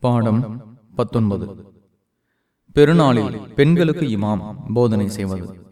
பாடம் பத்தொன்பது. பெருநாளில் பெண்களுக்கு இமாம் போதனை செய்வது.